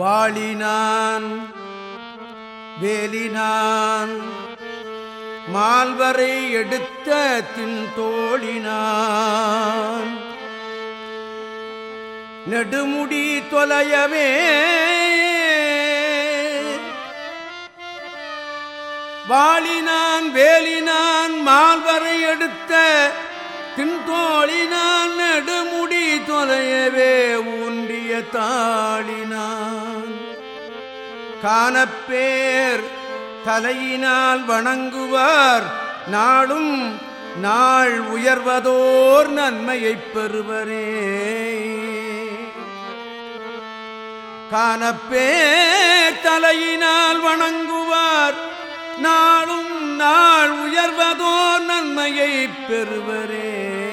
வாழினான் வேலினான் மால்வரை எடுத்த தின் தோழினான் நெடுமுடி தொலையவே வாழினான் வேலினான் மால்வரை எடுத்த தின்தோழினான் நெடுமுடி தொலையவே ஊன்றிய தாழினான். காணப்பேர். தலையினால் வணங்குவார். நாளும் நாள் உயர்வதோர் நன்மையைப் பெறுவரே. காணப்பேர். தலையினால் வணங்குவார். நாளும் நாள் உயர்வதோர் நன்மையைப் பெறுவரே.